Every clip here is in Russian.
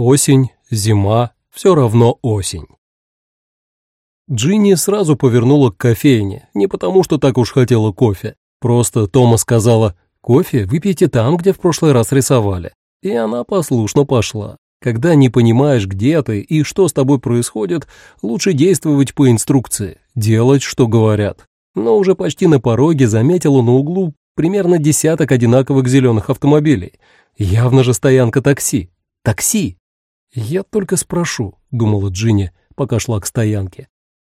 Осень, зима, все равно осень. Джинни сразу повернула к кофейне, не потому что так уж хотела кофе. Просто Тома сказала «Кофе выпейте там, где в прошлый раз рисовали». И она послушно пошла. Когда не понимаешь, где ты и что с тобой происходит, лучше действовать по инструкции, делать, что говорят. Но уже почти на пороге заметила на углу примерно десяток одинаковых зеленых автомобилей. Явно же стоянка такси. Такси! «Я только спрошу», — думала Джинни, пока шла к стоянке.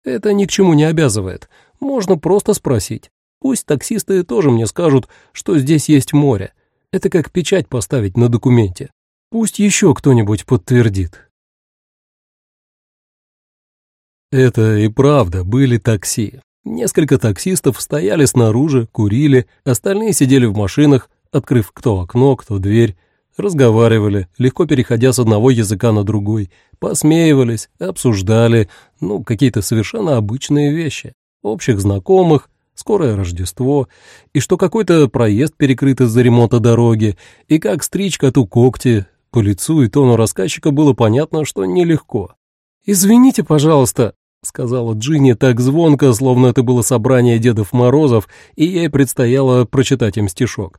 «Это ни к чему не обязывает. Можно просто спросить. Пусть таксисты тоже мне скажут, что здесь есть море. Это как печать поставить на документе. Пусть еще кто-нибудь подтвердит». Это и правда были такси. Несколько таксистов стояли снаружи, курили, остальные сидели в машинах, открыв кто окно, кто дверь, разговаривали, легко переходя с одного языка на другой, посмеивались, обсуждали, ну, какие-то совершенно обычные вещи, общих знакомых, скорое Рождество, и что какой-то проезд перекрыт из-за ремонта дороги, и как стричь коту когти, по лицу и тону рассказчика было понятно, что нелегко. «Извините, пожалуйста», — сказала Джинни так звонко, словно это было собрание Дедов Морозов, и ей предстояло прочитать им стишок.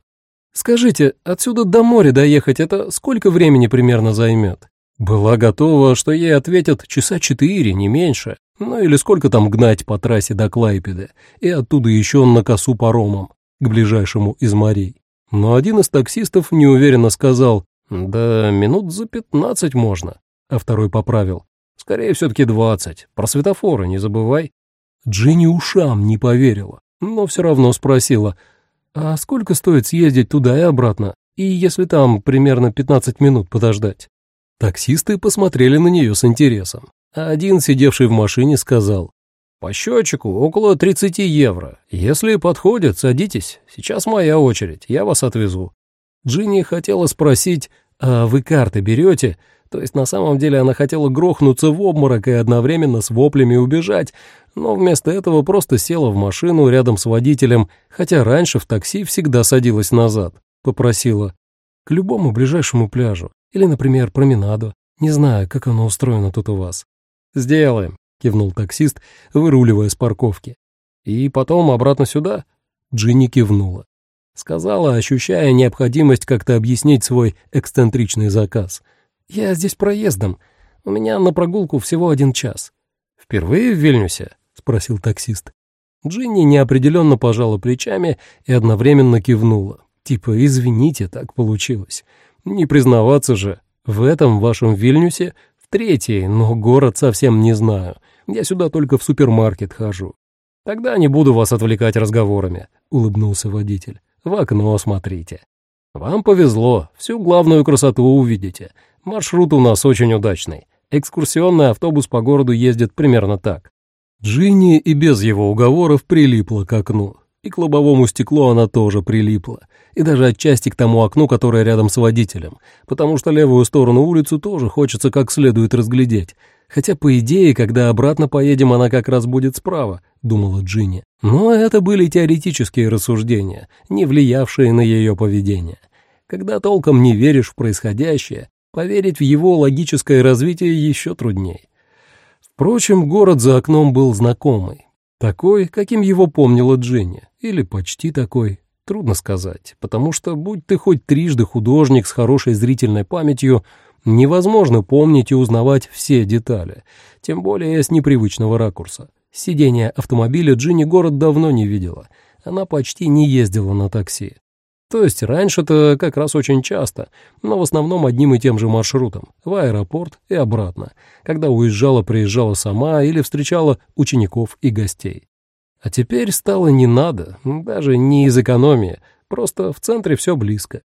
Скажите, отсюда до моря доехать это сколько времени примерно займет? Была готова, что ей ответят часа четыре, не меньше. Ну или сколько там гнать по трассе до Клайпеда, и оттуда еще на косу паромом, к ближайшему из морей. Но один из таксистов неуверенно сказал, «Да минут за пятнадцать можно», а второй поправил, «Скорее все-таки двадцать, про светофоры не забывай». Джинни ушам не поверила, но все равно спросила, «А сколько стоит съездить туда и обратно? И если там примерно 15 минут подождать?» Таксисты посмотрели на нее с интересом. Один, сидевший в машине, сказал, «По счетчику около 30 евро. Если подходит, садитесь. Сейчас моя очередь, я вас отвезу». Джинни хотела спросить, «А вы карты берете?» То есть на самом деле она хотела грохнуться в обморок и одновременно с воплями убежать, но вместо этого просто села в машину рядом с водителем, хотя раньше в такси всегда садилась назад. Попросила к любому ближайшему пляжу или, например, променаду. Не знаю, как оно устроено тут у вас. «Сделаем», — кивнул таксист, выруливая с парковки. «И потом обратно сюда?» Джинни кивнула. Сказала, ощущая необходимость как-то объяснить свой эксцентричный заказ — «Я здесь проездом. У меня на прогулку всего один час». «Впервые в Вильнюсе?» — спросил таксист. Джинни неопределенно пожала плечами и одновременно кивнула. Типа, извините, так получилось. Не признаваться же. В этом вашем Вильнюсе в третий, но город совсем не знаю. Я сюда только в супермаркет хожу. Тогда не буду вас отвлекать разговорами, улыбнулся водитель. В окно смотрите. Вам повезло, всю главную красоту увидите. Маршрут у нас очень удачный. Экскурсионный автобус по городу ездит примерно так. Джинни и без его уговоров прилипла к окну. И к лобовому стеклу она тоже прилипла. И даже отчасти к тому окну, которое рядом с водителем. Потому что левую сторону улицу тоже хочется как следует разглядеть. Хотя, по идее, когда обратно поедем, она как раз будет справа, думала Джинни. Но это были теоретические рассуждения, не влиявшие на ее поведение. Когда толком не веришь в происходящее, Поверить в его логическое развитие еще труднее. Впрочем, город за окном был знакомый. Такой, каким его помнила Дженни. Или почти такой. Трудно сказать, потому что, будь ты хоть трижды художник с хорошей зрительной памятью, невозможно помнить и узнавать все детали, тем более с непривычного ракурса. Сидение автомобиля Джинни город давно не видела. Она почти не ездила на такси. То есть раньше-то как раз очень часто, но в основном одним и тем же маршрутом, в аэропорт и обратно, когда уезжала-приезжала сама или встречала учеников и гостей. А теперь стало не надо, даже не из экономии, просто в центре все близко.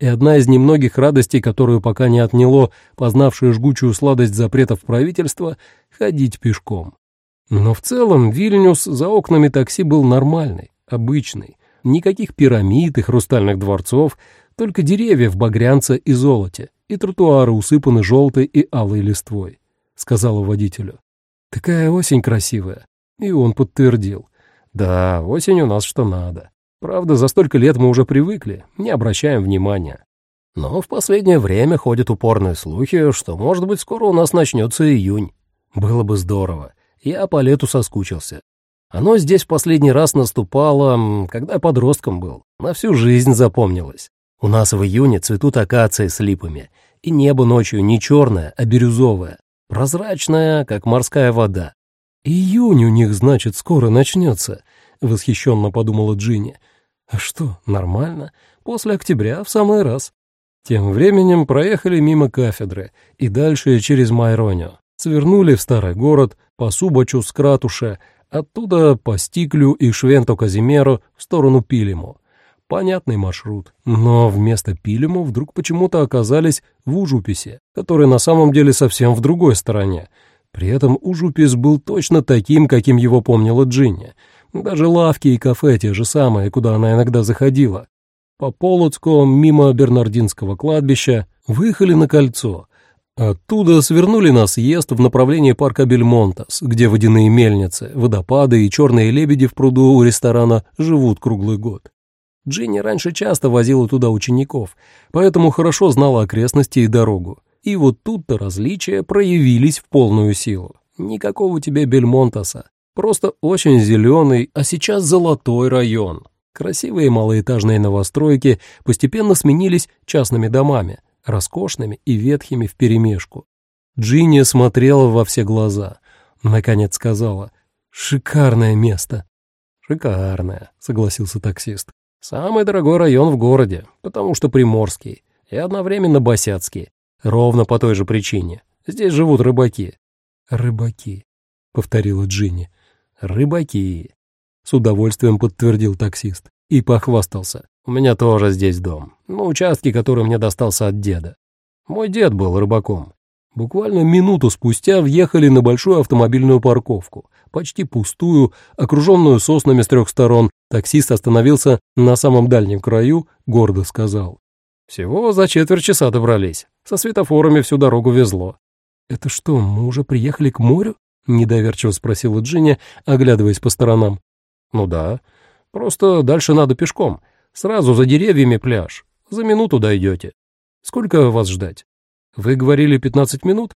И одна из немногих радостей, которую пока не отняло познавшую жгучую сладость запретов правительства — ходить пешком. Но в целом Вильнюс за окнами такси был нормальный, обычный, Никаких пирамид и хрустальных дворцов, только деревья в багрянце и золоте, и тротуары усыпаны желтой и алой листвой, — сказала водителю. Такая осень красивая. И он подтвердил. Да, осень у нас что надо. Правда, за столько лет мы уже привыкли, не обращаем внимания. Но в последнее время ходят упорные слухи, что, может быть, скоро у нас начнется июнь. Было бы здорово. Я по лету соскучился. Оно здесь в последний раз наступало, когда подростком был. На всю жизнь запомнилось. У нас в июне цветут акации с липами, и небо ночью не черное, а бирюзовое, прозрачное, как морская вода. «Июнь у них, значит, скоро начнется», — восхищенно подумала Джинни. «А что, нормально? После октября в самый раз». Тем временем проехали мимо кафедры и дальше через Майроню. Свернули в старый город, по Субачу с Кратуше, оттуда по Стиклю и Швенто-Казимеру в сторону Пилиму. Понятный маршрут, но вместо Пилиму вдруг почему-то оказались в Ужуписе, который на самом деле совсем в другой стороне. При этом Ужупис был точно таким, каким его помнила Джинни. Даже лавки и кафе те же самые, куда она иногда заходила. По Полоцку, мимо Бернардинского кладбища, выехали на кольцо. Оттуда свернули на съезд в направлении парка Бельмонтас, где водяные мельницы, водопады и черные лебеди в пруду у ресторана живут круглый год. Джинни раньше часто возила туда учеников, поэтому хорошо знала окрестности и дорогу. И вот тут-то различия проявились в полную силу. Никакого тебе Бельмонтаса, просто очень зеленый, а сейчас золотой район. Красивые малоэтажные новостройки постепенно сменились частными домами, роскошными и ветхими вперемешку. Джинни смотрела во все глаза. Наконец сказала «Шикарное место». «Шикарное», — согласился таксист. «Самый дорогой район в городе, потому что приморский и одновременно босяцкий. Ровно по той же причине. Здесь живут рыбаки». «Рыбаки», — повторила Джинни. «Рыбаки». С удовольствием подтвердил таксист и похвастался. «У меня тоже здесь дом, на участке, который мне достался от деда. Мой дед был рыбаком. Буквально минуту спустя въехали на большую автомобильную парковку, почти пустую, окруженную соснами с трех сторон. Таксист остановился на самом дальнем краю, гордо сказал. «Всего за четверть часа добрались. Со светофорами всю дорогу везло». «Это что, мы уже приехали к морю?» — недоверчиво спросила Джинни, оглядываясь по сторонам. «Ну да. Просто дальше надо пешком. Сразу за деревьями пляж. За минуту дойдете. Сколько вас ждать? Вы говорили пятнадцать минут?»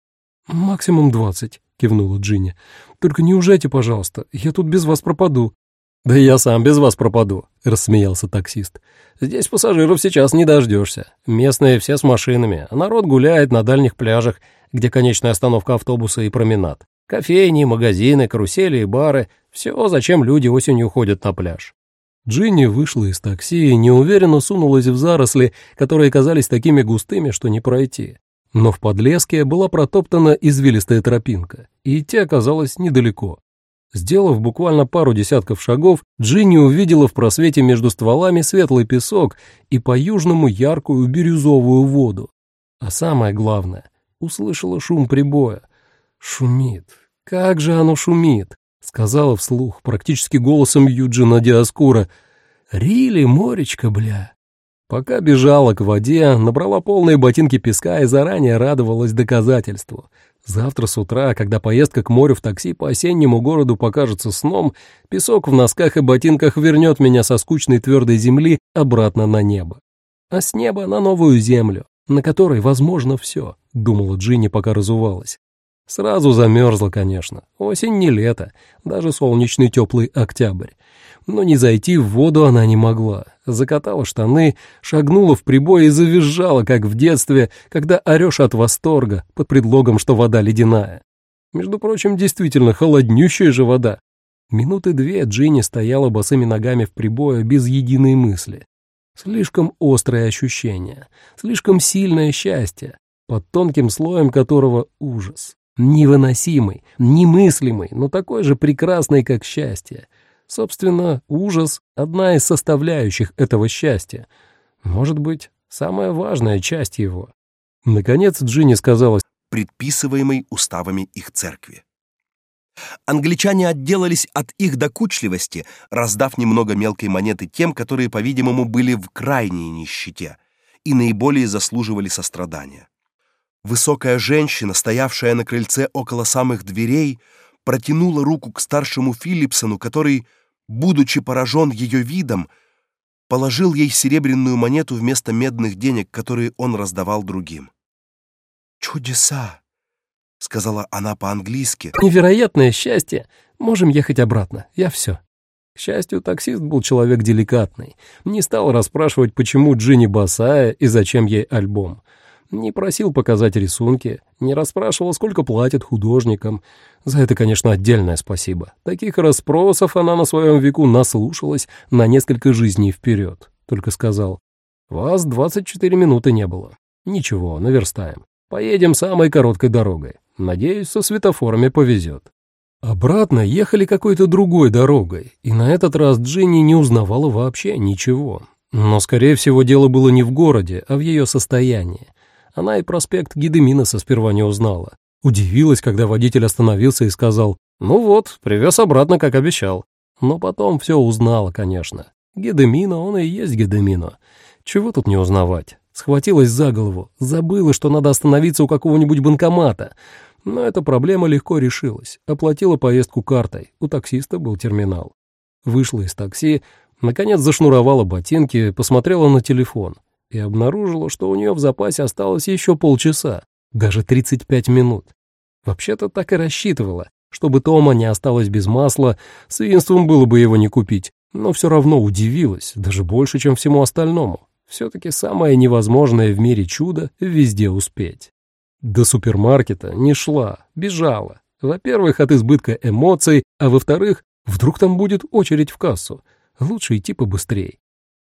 «Максимум двадцать», — кивнула Джинни. «Только не уезжайте, пожалуйста. Я тут без вас пропаду». «Да я сам без вас пропаду», — рассмеялся таксист. «Здесь пассажиров сейчас не дождешься. Местные все с машинами, а народ гуляет на дальних пляжах, где конечная остановка автобуса и променад. Кофейни, магазины, карусели и бары — все, зачем люди осенью ходят на пляж. Джинни вышла из такси и неуверенно сунулась в заросли, которые казались такими густыми, что не пройти. Но в подлеске была протоптана извилистая тропинка, и идти оказалось недалеко. Сделав буквально пару десятков шагов, Джинни увидела в просвете между стволами светлый песок и по-южному яркую бирюзовую воду. А самое главное, услышала шум прибоя. Шумит. Как же оно шумит! Сказала вслух, практически голосом Юджина Диаскура. «Рили, моречка, бля!» Пока бежала к воде, набрала полные ботинки песка и заранее радовалась доказательству. Завтра с утра, когда поездка к морю в такси по осеннему городу покажется сном, песок в носках и ботинках вернет меня со скучной твердой земли обратно на небо. А с неба на новую землю, на которой возможно все, думала Джинни, пока разувалась. Сразу замерзла, конечно. Осень не лето, даже солнечный теплый октябрь. Но не зайти в воду она не могла. Закатала штаны, шагнула в прибой и завизжала, как в детстве, когда орешь от восторга под предлогом, что вода ледяная. Между прочим, действительно холоднющая же вода. Минуты две Джинни стояла босыми ногами в прибое без единой мысли. Слишком острое ощущение, слишком сильное счастье, под тонким слоем которого ужас. Невыносимый, немыслимый, но такой же прекрасный, как счастье. Собственно, ужас — одна из составляющих этого счастья. Может быть, самая важная часть его. Наконец Джинни сказала, предписываемой уставами их церкви. Англичане отделались от их докучливости, раздав немного мелкой монеты тем, которые, по-видимому, были в крайней нищете и наиболее заслуживали сострадания. Высокая женщина, стоявшая на крыльце около самых дверей, протянула руку к старшему Филипсону, который, будучи поражен ее видом, положил ей серебряную монету вместо медных денег, которые он раздавал другим. «Чудеса!» — сказала она по-английски. «Невероятное счастье! Можем ехать обратно. Я все». К счастью, таксист был человек деликатный. Не стал расспрашивать, почему Джинни босая и зачем ей альбом. Не просил показать рисунки, не расспрашивал, сколько платят художникам. За это, конечно, отдельное спасибо. Таких расспросов она на своем веку наслушалась на несколько жизней вперед. Только сказал, «Вас 24 минуты не было. Ничего, наверстаем. Поедем самой короткой дорогой. Надеюсь, со светофорами повезет». Обратно ехали какой-то другой дорогой, и на этот раз Джинни не узнавала вообще ничего. Но, скорее всего, дело было не в городе, а в ее состоянии. Она и проспект Гидеминоса сперва не узнала. Удивилась, когда водитель остановился и сказал, «Ну вот, привез обратно, как обещал». Но потом все узнала, конечно. Гедемино, он и есть Гедемино. Чего тут не узнавать? Схватилась за голову, забыла, что надо остановиться у какого-нибудь банкомата. Но эта проблема легко решилась. Оплатила поездку картой, у таксиста был терминал. Вышла из такси, наконец зашнуровала ботинки, посмотрела на телефон и обнаружила, что у нее в запасе осталось еще полчаса, даже 35 минут. Вообще-то так и рассчитывала. Чтобы Тома не осталось без масла, свинством было бы его не купить, но все равно удивилась, даже больше, чем всему остальному. Все-таки самое невозможное в мире чудо — везде успеть. До супермаркета не шла, бежала. Во-первых, от избытка эмоций, а во-вторых, вдруг там будет очередь в кассу. Лучше идти побыстрее.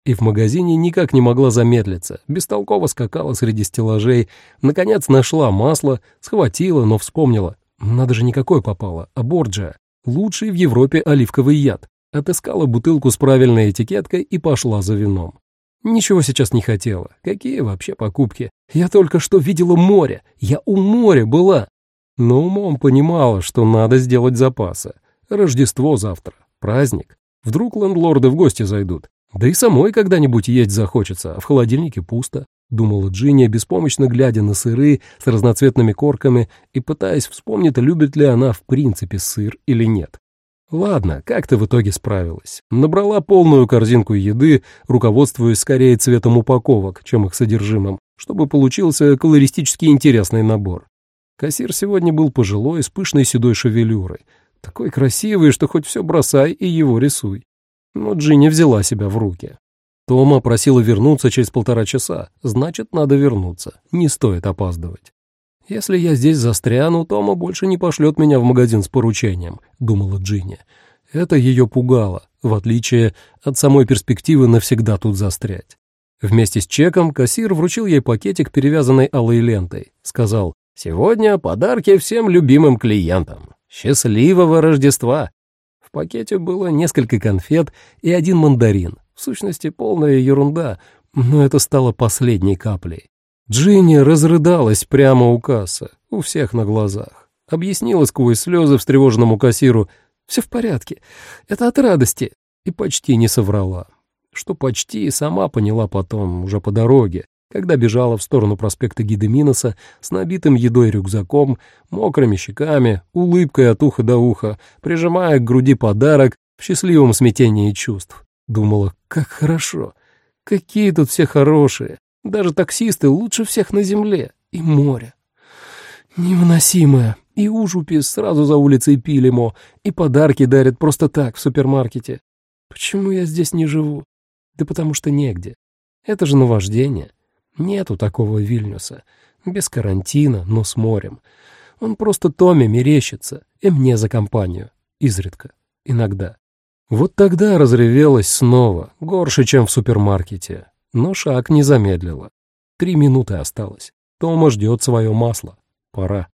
И в магазине никак не могла замедлиться, бестолково скакала среди стеллажей, наконец нашла масло, схватила, но вспомнила. Надо же никакой попало, а Борджиа. Лучший в Европе оливковый яд. Отыскала бутылку с правильной этикеткой и пошла за вином. Ничего сейчас не хотела. Какие вообще покупки? Я только что видела море. Я у моря была. Но умом понимала, что надо сделать запасы. Рождество завтра. Праздник. Вдруг лендлорды в гости зайдут. Да и самой когда-нибудь есть захочется, а в холодильнике пусто. Думала Джинни, беспомощно глядя на сыры с разноцветными корками и пытаясь вспомнить, любит ли она в принципе сыр или нет. Ладно, как-то в итоге справилась. Набрала полную корзинку еды, руководствуясь скорее цветом упаковок, чем их содержимым, чтобы получился колористически интересный набор. Кассир сегодня был пожилой, с пышной седой шевелюрой. Такой красивый, что хоть все бросай и его рисуй. Но Джинни взяла себя в руки. Тома просила вернуться через полтора часа, значит, надо вернуться, не стоит опаздывать. «Если я здесь застряну, Тома больше не пошлет меня в магазин с поручением», — думала Джинни. Это ее пугало, в отличие от самой перспективы навсегда тут застрять. Вместе с чеком кассир вручил ей пакетик, перевязанный алой лентой. Сказал, «Сегодня подарки всем любимым клиентам. Счастливого Рождества!» Пакете было несколько конфет и один мандарин. В сущности, полная ерунда, но это стало последней каплей. Джинни разрыдалась прямо у кассы, у всех на глазах. Объяснила сквозь слезы встревоженному кассиру «Все в порядке, это от радости» и почти не соврала. Что почти сама поняла потом, уже по дороге, когда бежала в сторону проспекта Гидеминоса с набитым едой рюкзаком, мокрыми щеками, улыбкой от уха до уха, прижимая к груди подарок в счастливом смятении чувств. Думала, как хорошо, какие тут все хорошие, даже таксисты лучше всех на земле. И море. Невыносимое. И ужупис сразу за улицей Пилимо, и подарки дарят просто так в супермаркете. Почему я здесь не живу? Да потому что негде. Это же наваждение. Нету такого Вильнюса. Без карантина, но с морем. Он просто Томе мерещится, и мне за компанию. Изредка. Иногда. Вот тогда разревелась снова, горше, чем в супермаркете но шаг не замедлила. Три минуты осталось. Тома ждет свое масло. Пора.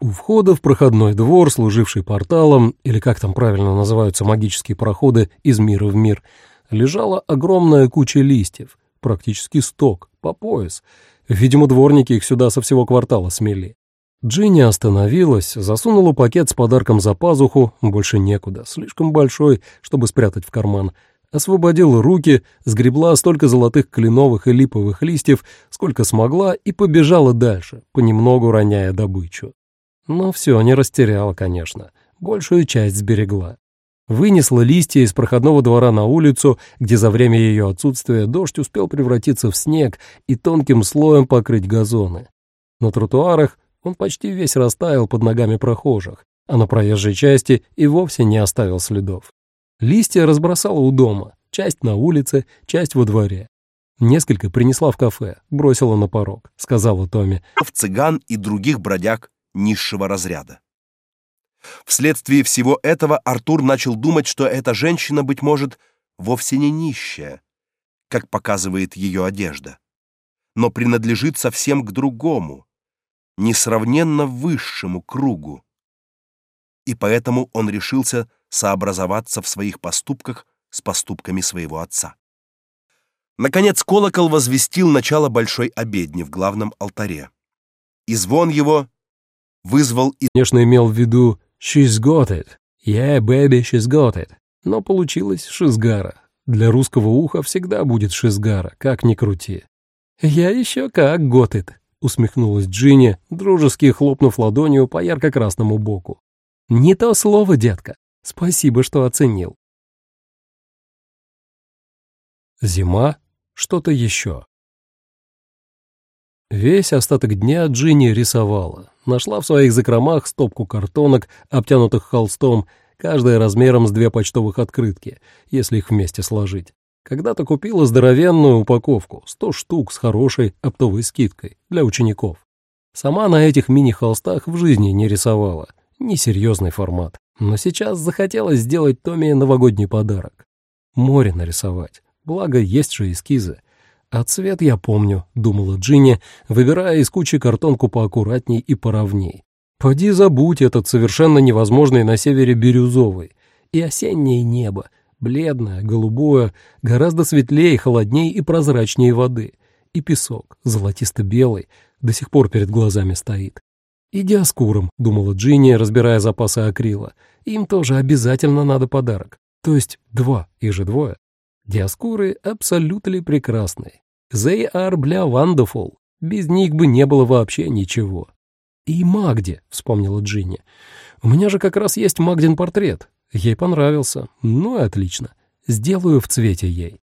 У входа в проходной двор, служивший порталом, или как там правильно называются магические проходы из мира в мир, лежала огромная куча листьев, практически сток, по пояс. Видимо, дворники их сюда со всего квартала смели. Джинни остановилась, засунула пакет с подарком за пазуху, больше некуда, слишком большой, чтобы спрятать в карман, освободила руки, сгребла столько золотых кленовых и липовых листьев, сколько смогла, и побежала дальше, понемногу роняя добычу. Но все не растеряла, конечно, большую часть сберегла. Вынесла листья из проходного двора на улицу, где за время ее отсутствия дождь успел превратиться в снег и тонким слоем покрыть газоны. На тротуарах он почти весь растаял под ногами прохожих, а на проезжей части и вовсе не оставил следов. Листья разбросала у дома, часть на улице, часть во дворе. Несколько принесла в кафе, бросила на порог, сказала Томе. В цыган и других бродяг низшего разряда. Вследствие всего этого Артур начал думать, что эта женщина, быть может, вовсе не нищая, как показывает ее одежда, но принадлежит совсем к другому, несравненно высшему кругу. И поэтому он решился сообразоваться в своих поступках с поступками своего отца. Наконец колокол возвестил начало большой обедни в главном алтаре. И звон его вызвал и конечно имел в виду «she's got it», «yeah, baby, she's got it», но получилось «шизгара». Для русского уха всегда будет шизгара, как ни крути. «Я еще как готит», — усмехнулась Джинни, дружески хлопнув ладонью по ярко-красному боку. «Не то слово, детка. Спасибо, что оценил». Зима что-то еще. Весь остаток дня Джинни рисовала. Нашла в своих закромах стопку картонок, обтянутых холстом, каждая размером с две почтовых открытки, если их вместе сложить. Когда-то купила здоровенную упаковку, сто штук с хорошей оптовой скидкой для учеников. Сама на этих мини-холстах в жизни не рисовала. Несерьезный формат. Но сейчас захотелось сделать Томе новогодний подарок. Море нарисовать. Благо, есть же эскизы. А цвет я помню, думала Джинни, выбирая из кучи картонку поаккуратней и поровней. Поди забудь этот совершенно невозможный на севере бирюзовый. И осеннее небо, бледное, голубое, гораздо светлее, холоднее и прозрачнее воды. И песок, золотисто-белый, до сих пор перед глазами стоит. «И диаскурам», — думала Джинни, разбирая запасы акрила. «Им тоже обязательно надо подарок. То есть два, их же двое. Диаскуры абсолютно прекрасны. They are bля wonderful. Без них бы не было вообще ничего. И Магде, вспомнила Джинни. У меня же как раз есть Магдин портрет. Ей понравился. Ну и отлично. Сделаю в цвете ей.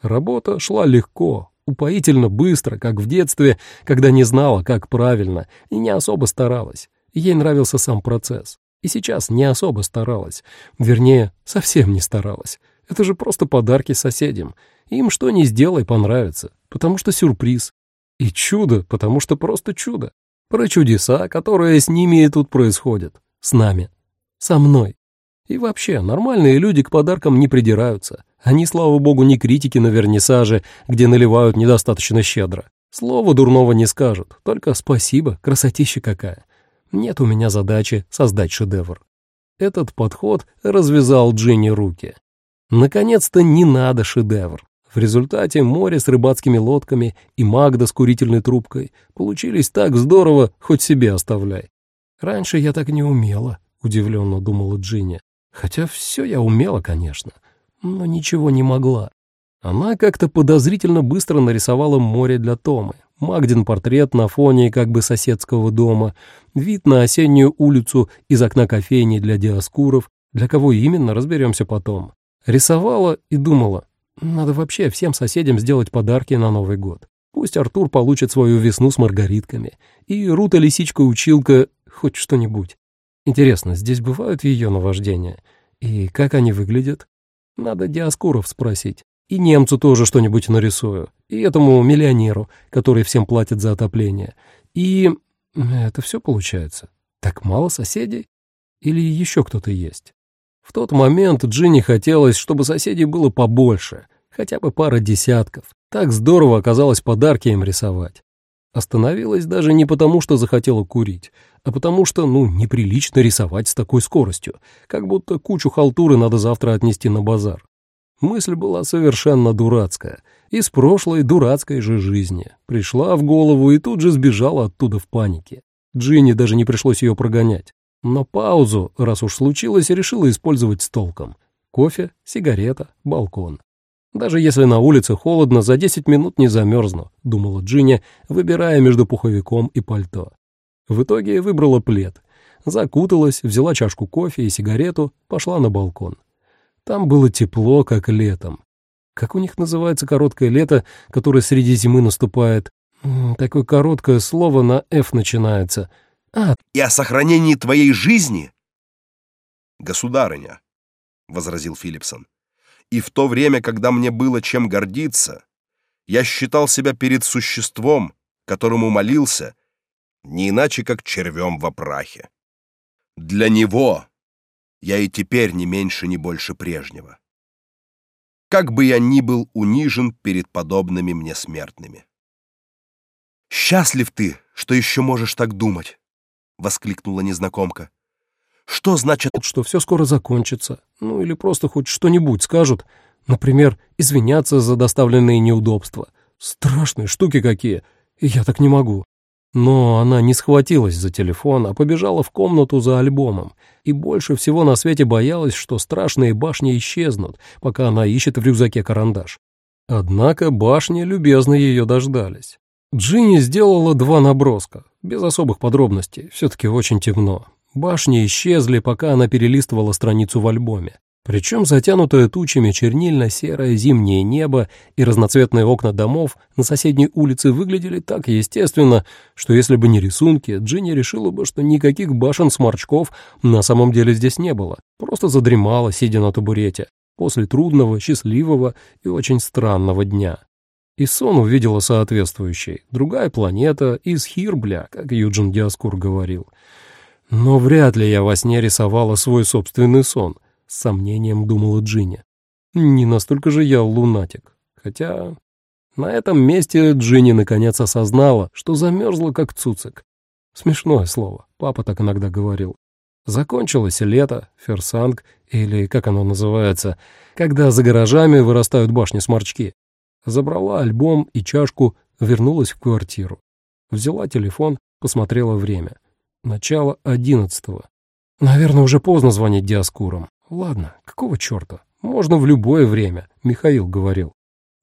Работа шла легко, упоительно быстро, как в детстве, когда не знала, как правильно, и не особо старалась. Ей нравился сам процесс. И сейчас не особо старалась. Вернее, совсем не старалась. Это же просто подарки соседям. Им что ни сделай понравится, потому что сюрприз. И чудо, потому что просто чудо. Про чудеса, которые с ними и тут происходят. С нами. Со мной. И вообще, нормальные люди к подаркам не придираются. Они, слава богу, не критики на вернисаже, где наливают недостаточно щедро. Слова дурного не скажут, только спасибо, красотища какая. Нет у меня задачи создать шедевр. Этот подход развязал Джинни руки. Наконец-то не надо шедевр. В результате море с рыбацкими лодками и Магда с курительной трубкой получились так здорово, хоть себе оставляй. Раньше я так не умела, удивленно думала Джинни. Хотя все я умела, конечно, но ничего не могла. Она как-то подозрительно быстро нарисовала море для Томы. Магдин портрет на фоне как бы соседского дома, вид на осеннюю улицу из окна кофейни для диаскуров, для кого именно, разберемся потом. Рисовала и думала, надо вообще всем соседям сделать подарки на Новый год. Пусть Артур получит свою весну с маргаритками, и Рута лисичка-училка хоть что-нибудь. Интересно, здесь бывают ее наваждения? И как они выглядят? Надо Диаскуров спросить. И немцу тоже что-нибудь нарисую. И этому миллионеру, который всем платит за отопление. И... Это все получается. Так мало соседей? Или еще кто-то есть? В тот момент Джинни хотелось, чтобы соседей было побольше, хотя бы пара десятков. Так здорово оказалось подарки им рисовать. Остановилась даже не потому, что захотела курить, а потому что, ну, неприлично рисовать с такой скоростью, как будто кучу халтуры надо завтра отнести на базар. Мысль была совершенно дурацкая, из прошлой дурацкой же жизни. Пришла в голову и тут же сбежала оттуда в панике. Джинни даже не пришлось ее прогонять. Но паузу, раз уж случилось, решила использовать с толком. Кофе, сигарета, балкон. Даже если на улице холодно, за 10 минут не замерзну, думала Джинни, выбирая между пуховиком и пальто. В итоге выбрала плед. Закуталась, взяла чашку кофе и сигарету, пошла на балкон. Там было тепло, как летом. Как у них называется короткое лето, которое среди зимы наступает? Такое короткое слово на «Ф» начинается. А. И о сохранении твоей жизни? Государыня, — возразил Филипсон, — и в то время, когда мне было чем гордиться, я считал себя перед существом, которому молился, не иначе, как червем во прахе. Для него я и теперь не меньше, не больше прежнего. Как бы я ни был унижен перед подобными мне смертными. «Счастлив ты, что еще можешь так думать!» — воскликнула незнакомка. «Что значит...» «Что все скоро закончится. Ну или просто хоть что-нибудь скажут. Например, извиняться за доставленные неудобства. Страшные штуки какие. Я так не могу». Но она не схватилась за телефон, а побежала в комнату за альбомом. И больше всего на свете боялась, что страшные башни исчезнут, пока она ищет в рюкзаке карандаш. Однако башни любезно ее дождались. Джинни сделала два наброска, без особых подробностей, все-таки очень темно. Башни исчезли, пока она перелистывала страницу в альбоме. Причем затянутое тучами чернильно-серое зимнее небо и разноцветные окна домов на соседней улице выглядели так естественно, что если бы не рисунки, Джинни решила бы, что никаких башен-сморчков на самом деле здесь не было. Просто задремала, сидя на табурете, после трудного, счастливого и очень странного дня. И сон увидела соответствующий. Другая планета из Хирбля, как Юджин Диаскур говорил. Но вряд ли я во сне рисовала свой собственный сон, с сомнением думала Джинни. Не настолько же я лунатик. Хотя на этом месте Джинни наконец осознала, что замерзла как цуцик. Смешное слово, папа так иногда говорил. Закончилось лето, ферсанг, или как оно называется, когда за гаражами вырастают башни-сморчки. Забрала альбом и чашку, вернулась в квартиру. Взяла телефон, посмотрела время. Начало одиннадцатого. Наверное, уже поздно звонить Диаскурам. Ладно, какого черта? Можно в любое время, Михаил говорил.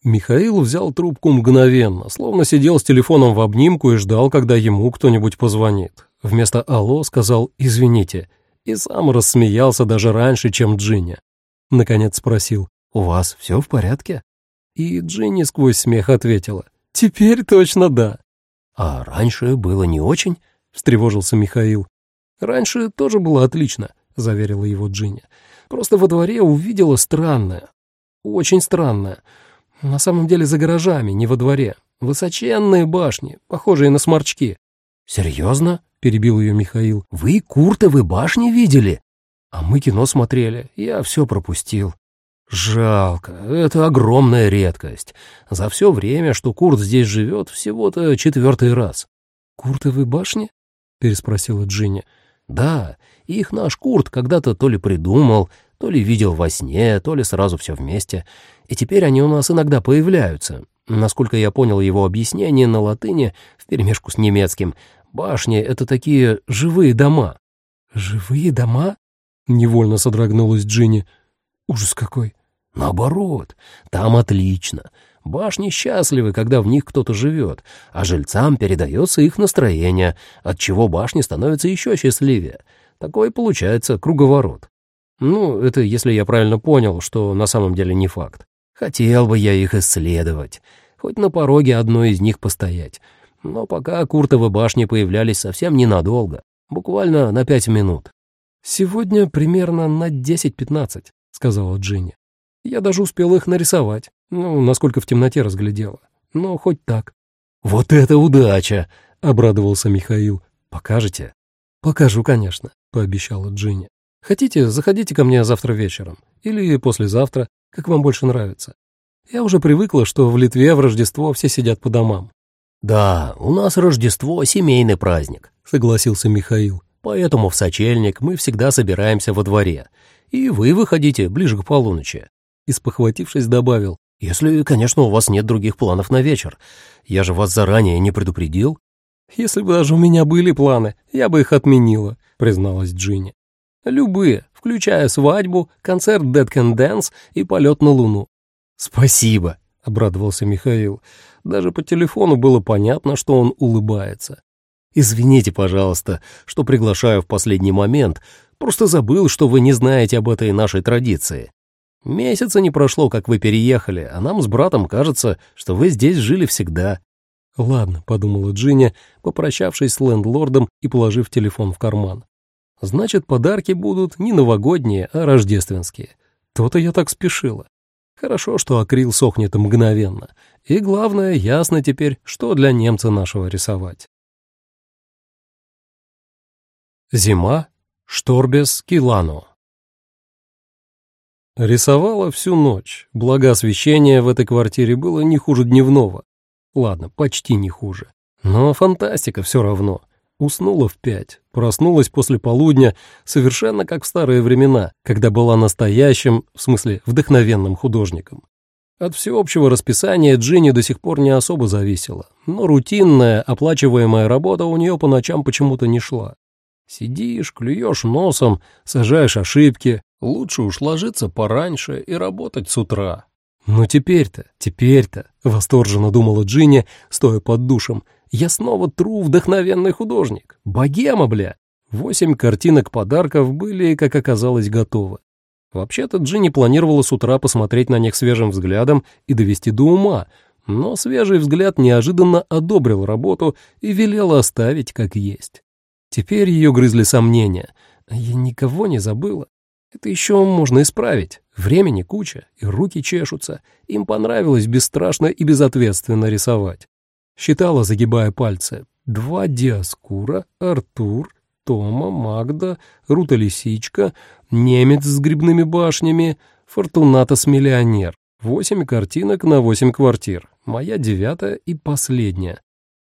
Михаил взял трубку мгновенно, словно сидел с телефоном в обнимку и ждал, когда ему кто-нибудь позвонит. Вместо «Алло» сказал «Извините» и сам рассмеялся даже раньше, чем Джинни. Наконец спросил «У вас все в порядке?» И Джинни сквозь смех ответила. «Теперь точно да». «А раньше было не очень?» — встревожился Михаил. «Раньше тоже было отлично», — заверила его Джинни. «Просто во дворе увидела странное. Очень странное. На самом деле за гаражами, не во дворе. Высоченные башни, похожие на сморчки». «Серьезно?» — перебил ее Михаил. «Вы Куртовы башни видели?» «А мы кино смотрели. Я все пропустил». Жалко, это огромная редкость. За все время, что Курт здесь живет, всего-то четвертый раз. «Куртовы башни?» — переспросила Джинни. «Да, их наш Курт когда-то то ли придумал, то ли видел во сне, то ли сразу все вместе. И теперь они у нас иногда появляются. Насколько я понял его объяснение на латыни, вперемешку с немецким, башни — это такие живые дома». «Живые дома?» — невольно содрогнулась Джинни. «Ужас какой!» Наоборот, там отлично. Башни счастливы, когда в них кто-то живет, а жильцам передается их настроение, от чего башни становятся еще счастливее. Такой получается круговорот. Ну, это если я правильно понял, что на самом деле не факт. Хотел бы я их исследовать, хоть на пороге одной из них постоять. Но пока Куртовы башни появлялись совсем ненадолго, буквально на пять минут. «Сегодня примерно на 10-15», — сказала Джинни. Я даже успел их нарисовать, ну, насколько в темноте разглядела. Но хоть так. «Вот это удача!» — обрадовался Михаил. «Покажете?» «Покажу, конечно», — пообещала Джинни. «Хотите, заходите ко мне завтра вечером. Или послезавтра, как вам больше нравится. Я уже привыкла, что в Литве в Рождество все сидят по домам». «Да, у нас Рождество — семейный праздник», — согласился Михаил. «Поэтому в сочельник мы всегда собираемся во дворе. И вы выходите ближе к полуночи и, спохватившись, добавил, «Если, конечно, у вас нет других планов на вечер. Я же вас заранее не предупредил». «Если бы даже у меня были планы, я бы их отменила», — призналась Джинни. «Любые, включая свадьбу, концерт Dead Can Dance и полет на Луну». «Спасибо», — обрадовался Михаил. Даже по телефону было понятно, что он улыбается. «Извините, пожалуйста, что приглашаю в последний момент. Просто забыл, что вы не знаете об этой нашей традиции. Месяца не прошло, как вы переехали, а нам с братом кажется, что вы здесь жили всегда». «Ладно», — подумала Джинни, попрощавшись с лендлордом и положив телефон в карман. «Значит, подарки будут не новогодние, а рождественские. То-то я так спешила. Хорошо, что акрил сохнет мгновенно. И главное, ясно теперь, что для немца нашего рисовать. Зима. Шторбес Килано. Рисовала всю ночь, благо освещение в этой квартире было не хуже дневного. Ладно, почти не хуже. Но фантастика все равно. Уснула в пять, проснулась после полудня, совершенно как в старые времена, когда была настоящим, в смысле вдохновенным художником. От всеобщего расписания Джинни до сих пор не особо зависела, но рутинная, оплачиваемая работа у нее по ночам почему-то не шла. Сидишь, клюешь носом, сажаешь ошибки, лучше уж ложиться пораньше и работать с утра. «Ну теперь-то, теперь-то», — восторженно думала Джинни, стоя под душем, — я снова тру вдохновенный художник. Богема, бля. Восемь картинок подарков были, как оказалось, готовы. Вообще-то Джинни планировала с утра посмотреть на них свежим взглядом и довести до ума, но свежий взгляд неожиданно одобрил работу и велел оставить как есть. Теперь ее грызли сомнения. Я никого не забыла. Это еще можно исправить. Времени куча, и руки чешутся. Им понравилось бесстрашно и безответственно рисовать. Считала, загибая пальцы. Два Диаскура, Артур, Тома, Магда, Рута Лисичка, немец с грибными башнями, Фортунатос миллионер. Восемь картинок на восемь квартир. Моя девятая и последняя.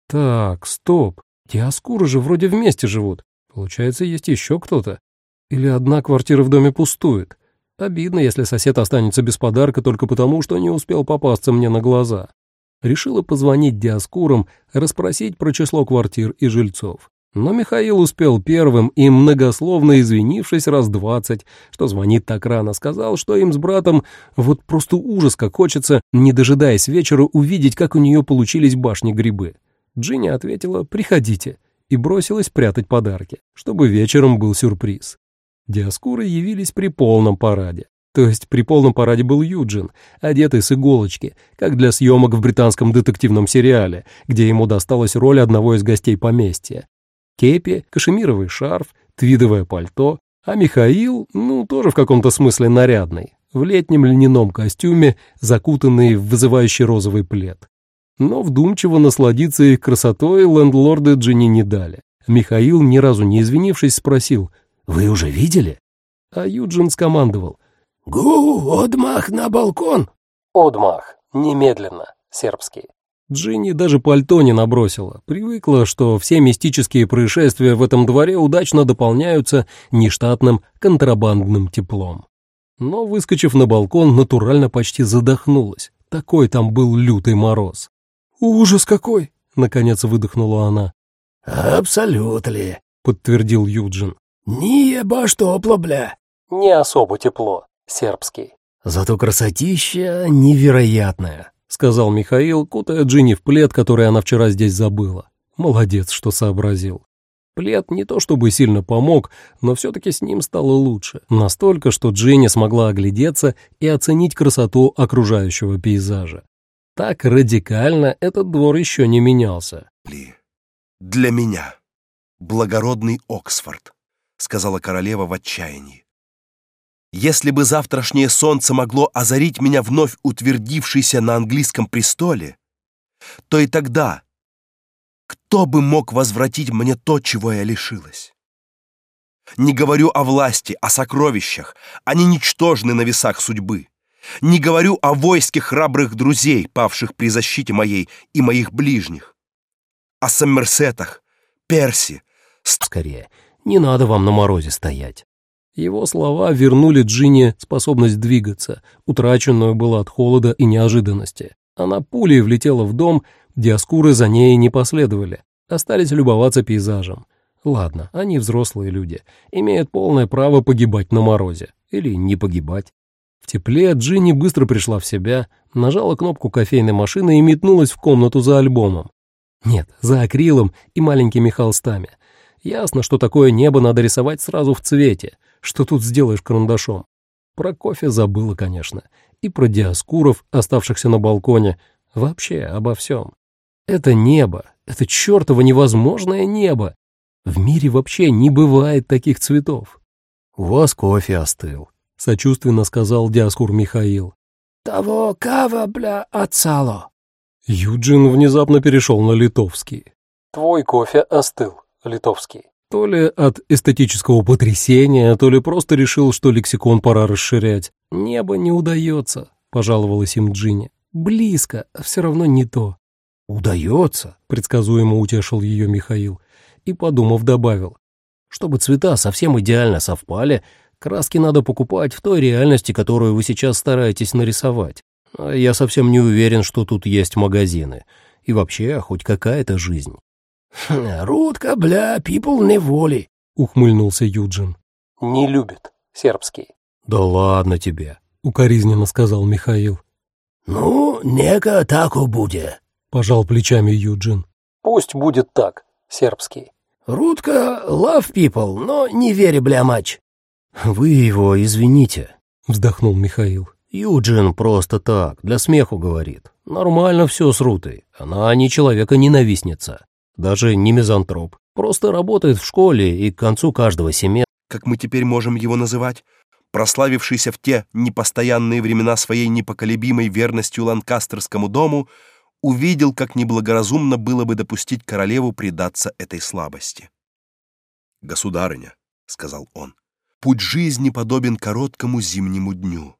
Так, стоп. Диаскуры же вроде вместе живут. Получается, есть еще кто-то. Или одна квартира в доме пустует. Обидно, если сосед останется без подарка только потому, что не успел попасться мне на глаза решила позвонить Диаскурам, расспросить про число квартир и жильцов. Но Михаил успел первым и, многословно извинившись раз двадцать, что звонит так рано, сказал, что им с братом вот просто ужас как хочется, не дожидаясь вечера, увидеть, как у нее получились башни-грибы. Джинни ответила «приходите» и бросилась прятать подарки, чтобы вечером был сюрприз. Диаскуры явились при полном параде. То есть при полном параде был Юджин, одетый с иголочки, как для съемок в британском детективном сериале, где ему досталась роль одного из гостей поместья. Кепи, кашемировый шарф, твидовое пальто, а Михаил, ну, тоже в каком-то смысле нарядный, в летнем льняном костюме, закутанный в вызывающий розовый плед. Но вдумчиво насладиться их красотой лендлорды Джинни не дали. Михаил, ни разу не извинившись, спросил, «Вы уже видели?» А Юджин скомандовал, «Гу, одмах на балкон!» «Одмах, немедленно, сербский». Джинни даже пальто не набросила, привыкла, что все мистические происшествия в этом дворе удачно дополняются нештатным контрабандным теплом. Но, выскочив на балкон, натурально почти задохнулась. Такой там был лютый мороз. «Ужас какой!» — наконец выдохнула она. «Абсолютно», — подтвердил Юджин. «Не еба что, бля». «Не особо тепло», сербский. «Зато красотища невероятная», — сказал Михаил, кутая Джинни в плед, который она вчера здесь забыла. Молодец, что сообразил. Плед не то чтобы сильно помог, но все-таки с ним стало лучше. Настолько, что Джинни смогла оглядеться и оценить красоту окружающего пейзажа. Так радикально этот двор еще не менялся. «Для меня благородный Оксфорд», — сказала королева в отчаянии. Если бы завтрашнее солнце могло озарить меня вновь утвердившийся на английском престоле, то и тогда кто бы мог возвратить мне то, чего я лишилась? Не говорю о власти, о сокровищах, они ничтожны на весах судьбы. Не говорю о войске храбрых друзей, павших при защите моей и моих ближних. О Сомерсетах, Перси. Скорее, не надо вам на морозе стоять. Его слова вернули Джинни способность двигаться, утраченную было от холода и неожиданности. Она пулей влетела в дом, диаскуры за ней не последовали, остались любоваться пейзажем. Ладно, они взрослые люди, имеют полное право погибать на морозе. Или не погибать. В тепле Джинни быстро пришла в себя, нажала кнопку кофейной машины и метнулась в комнату за альбомом. Нет, за акрилом и маленькими холстами. Ясно, что такое небо надо рисовать сразу в цвете — что тут сделаешь карандашом? Про кофе забыла, конечно. И про диаскуров, оставшихся на балконе. Вообще обо всем. Это небо, это чертово невозможное небо. В мире вообще не бывает таких цветов. «У вас кофе остыл», — сочувственно сказал Диаскур Михаил. «Того кава, бля, отсало». Юджин внезапно перешел на литовский. «Твой кофе остыл, литовский». То ли от эстетического потрясения, то ли просто решил, что лексикон пора расширять. «Небо не удается», — пожаловалась им Джинни. «Близко, а все равно не то». «Удается», — предсказуемо утешил ее Михаил. И, подумав, добавил. «Чтобы цвета совсем идеально совпали, краски надо покупать в той реальности, которую вы сейчас стараетесь нарисовать. А я совсем не уверен, что тут есть магазины. И вообще, хоть какая-то жизнь». «Рудка, бля, пипл неволи», — ухмыльнулся Юджин. «Не любит сербский». «Да ладно тебе», — укоризненно сказал Михаил. «Ну, нека тако буде», — пожал плечами Юджин. «Пусть будет так, сербский». «Рудка love people, но не вери, бля, матч». «Вы его извините», — вздохнул Михаил. «Юджин просто так, для смеху говорит. Нормально все с Рутой. Она не человека-ненавистница даже не мизантроп. Просто работает в школе и к концу каждого семестра... Как мы теперь можем его называть? Прославившийся в те непостоянные времена своей непоколебимой верностью ланкастерскому дому, увидел, как неблагоразумно было бы допустить королеву предаться этой слабости. «Государыня», — сказал он, — «путь жизни подобен короткому зимнему дню,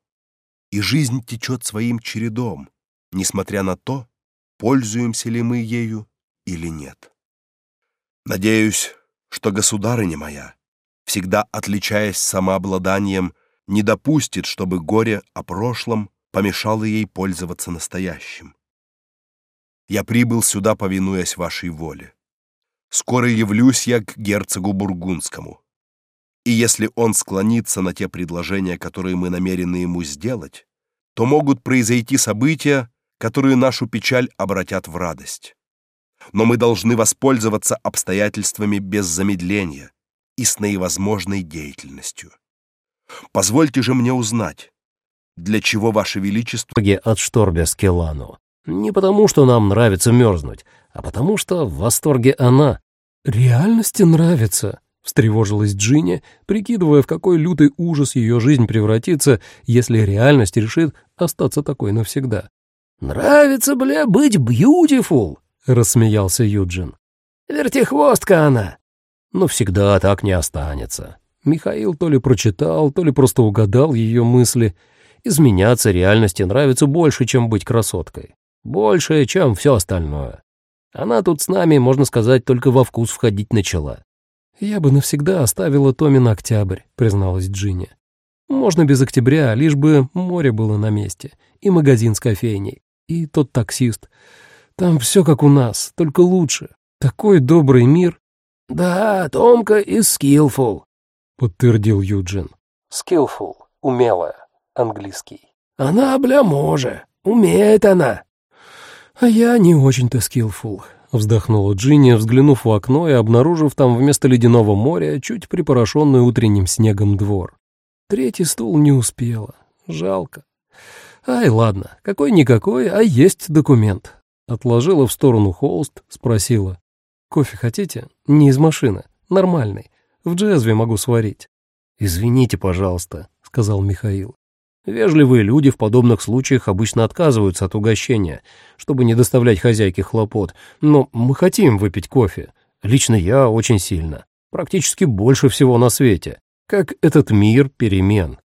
и жизнь течет своим чередом, несмотря на то, пользуемся ли мы ею или нет. Надеюсь, что государыня моя, всегда отличаясь самообладанием, не допустит, чтобы горе о прошлом помешало ей пользоваться настоящим. Я прибыл сюда, повинуясь вашей воле. Скоро явлюсь я к герцогу Бургундскому. И если он склонится на те предложения, которые мы намерены ему сделать, то могут произойти события, которые нашу печаль обратят в радость но мы должны воспользоваться обстоятельствами без замедления и с наивозможной деятельностью. Позвольте же мне узнать, для чего ваше величество от Шторбе Скелану. Не потому, что нам нравится мерзнуть, а потому что в восторге она. Реальности нравится, встревожилась Джинни, прикидывая, в какой лютый ужас ее жизнь превратится, если реальность решит остаться такой навсегда. «Нравится, бля, быть бьютифул!» Рассмеялся Юджин. «Вертихвостка она!» «Но всегда так не останется». Михаил то ли прочитал, то ли просто угадал ее мысли. Изменяться реальности нравится больше, чем быть красоткой. Больше, чем все остальное. Она тут с нами, можно сказать, только во вкус входить начала. «Я бы навсегда оставила Томи на октябрь», — призналась Джинни. «Можно без октября, лишь бы море было на месте, и магазин с кофейней, и тот таксист. Там все как у нас, только лучше. Такой добрый мир. Да, Томка и скиллфул, подтвердил Юджин. Скиллфул, умелая, английский. Она, бля, може, умеет она. А я не очень-то скиллфул, вздохнула Джинни, взглянув в окно и обнаружив там вместо ледяного моря чуть припорошенный утренним снегом двор. Третий стул не успела. Жалко. Ай, ладно, какой-никакой, а есть документ. Отложила в сторону холст, спросила. «Кофе хотите? Не из машины. Нормальный. В джезве могу сварить». «Извините, пожалуйста», — сказал Михаил. Вежливые люди в подобных случаях обычно отказываются от угощения, чтобы не доставлять хозяйке хлопот, но мы хотим выпить кофе. Лично я очень сильно. Практически больше всего на свете. Как этот мир перемен.